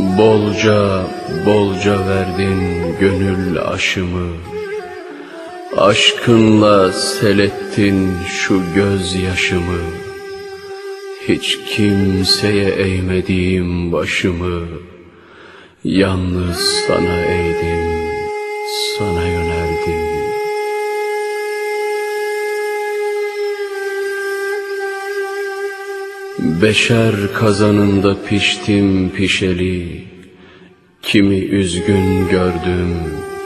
Bolca bolca verdin gönül aşımı. Aşkınla selettin şu gözyaşımı. Hiç kimseye eğmediğim başımı. Yalnız sana eğdim, Beşer kazanında piştim pişeli Kimi üzgün gördüm,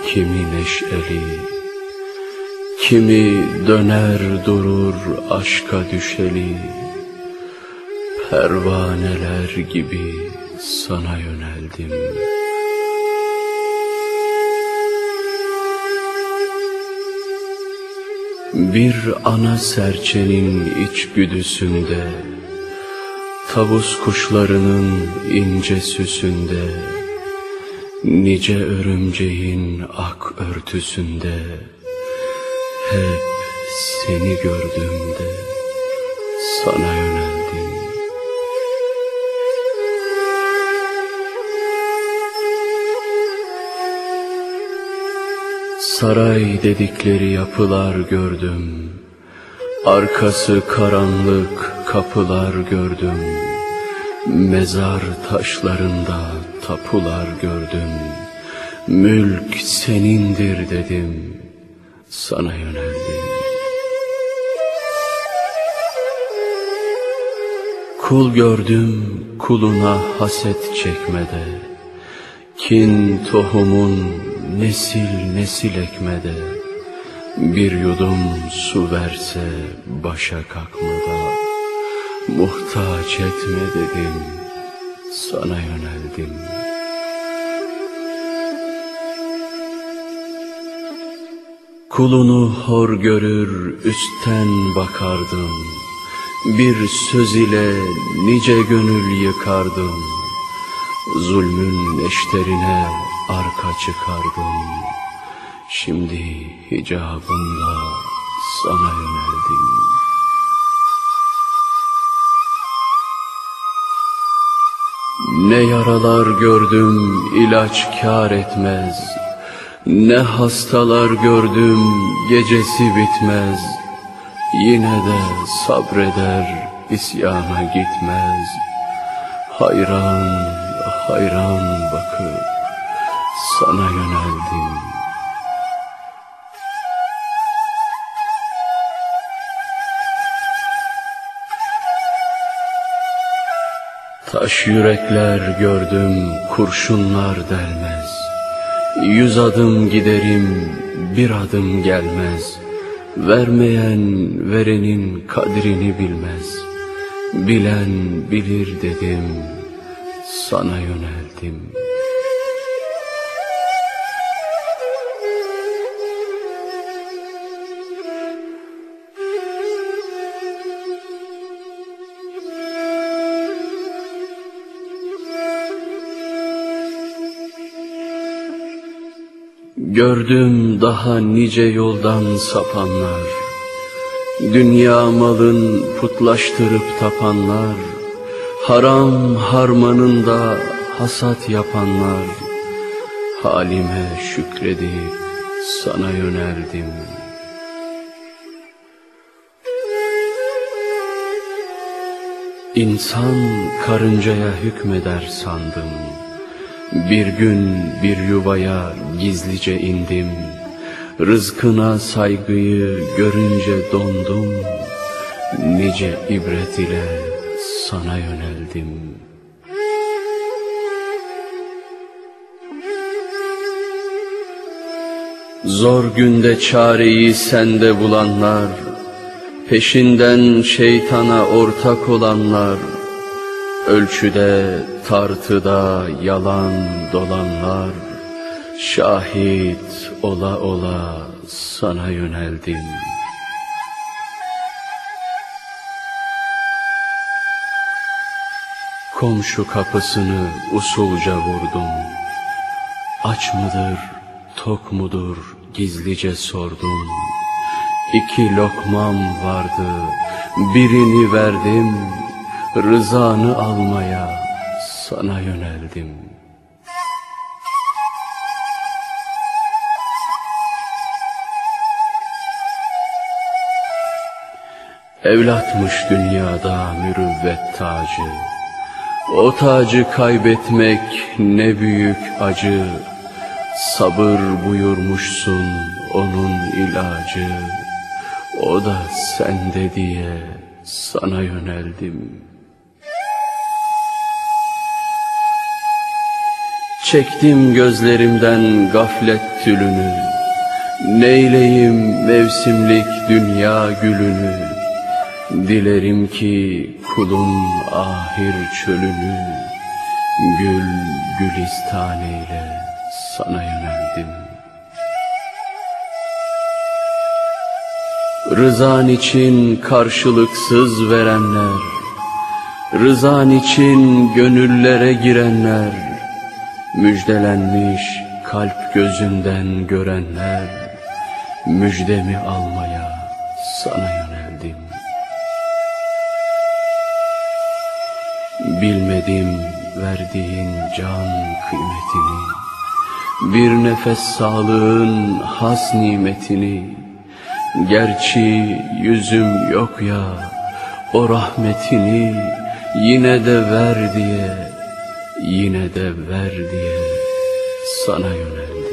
kimi neşeli. Kimi döner durur aşka düşeli Pervaneler gibi sana yöneldim. Bir ana serçenin içgüdüsünde Tavus kuşlarının ince süsünde Nice örümceğin ak örtüsünde Hep seni gördüğümde sana yöneldim. Saray dedikleri yapılar gördüm Arkası karanlık kapılar gördüm. Mezar taşlarında tapular gördüm. Mülk senindir dedim. Sana yöneldim. Kul gördüm kuluna haset çekmede. Kin tohumun nesil nesil ekmede Bir yudum su verse başa kalkmada Muhtaç etme dedim sana yöneldim. Kulunu hor görür üstten bakardım. Bir söz ile nice gönül yıkardım. Zulmün neşterine arka çıkardım Şimdi hicabımla sana yöneldim. Ne yaralar gördüm ilaç kar etmez. Ne hastalar gördüm gecesi bitmez. Yine de sabreder isyana gitmez. Hayran hayran bakıp sana yöneldim Taş yürekler gördüm kurşunlar delmez. Yüz adım giderim bir adım gelmez. Vermeyen verenin kadrini bilmez. Bilen bilir dedim sana yöneldim Gördüm daha nice yoldan sapanlar. Dünya malın putlaştırıp tapanlar. Haram harmanında hasat yapanlar. Halime şükredip sana yöneldim. İnsan karıncaya hükmeder sandım Bir gün bir yuvaya gizlice indim. Rızkına saygıyı görünce dondum. Nice ibret ile sana yöneldim. Zor günde çareyi sende bulanlar. Peşinden şeytana ortak olanlar Ölçüde tartıda yalan dolanlar Şahit ola ola sana yöneldim. Komşu kapısını usulca vurdum. Aç mıdır, tok mudur gizlice sordum. İki lokmam vardı, birini verdim Rızanı almaya sana yöneldim. Evlatmış dünyada mürüvvet tacı, O tacı kaybetmek ne büyük acı, Sabır buyurmuşsun onun ilacı, O da sende diye sana yöneldim.'' Çektim gözlerimden gaflet tülünü. Neyleyim mevsimlik dünya gülünü. Dilerim ki kulun ahir çölünü. Gül gülistan eyle sana yöneldim. Rızan için karşılıksız verenler, Rızan için gönüllere girenler, Müjdelenmiş kalp gözünden görenler, Müjdemi almaya sana yöneldim. Bilmedim verdiğin can kıymetini, Bir nefes sağlığın has nimetini, Gerçi yüzüm yok ya o rahmetini yine de ver diye, yine de ver diye sana yönel.